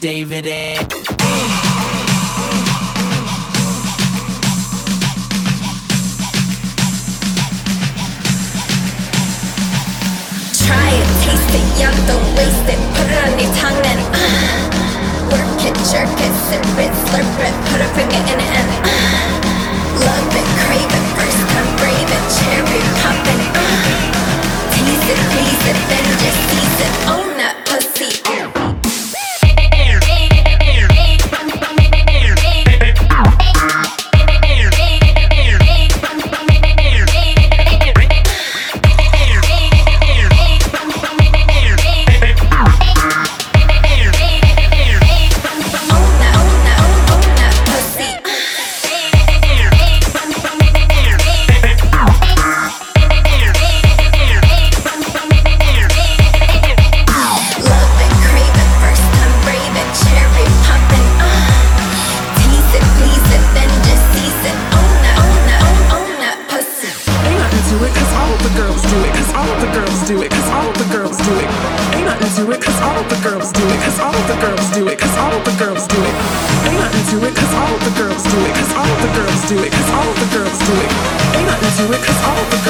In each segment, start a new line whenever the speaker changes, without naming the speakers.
David
Try it, taste it, yum, don't waste it. Put it on your tongue and uh, work it, jerk it, sip it, slurp it, put a finger in it
the girls do it, cause all the girls do it. Ain't nothing to it, cause all the girls do it, cause all the girls do it, cause all the girls do it. Ain't nothing to it, cause all the girls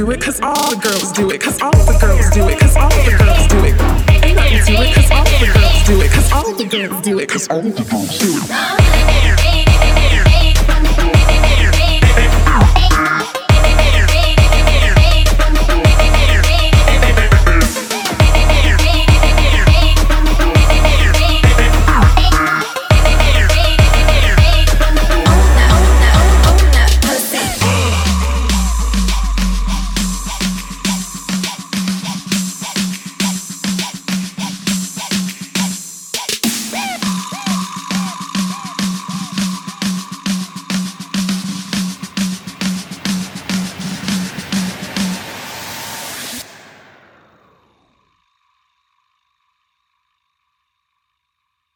Nothing it, cause all the girls do it, cause all the girls do it, cause all the girls do it. Ain't nothing to it, cause all the girls do it, cause all the girls do it, cause all the girls do it.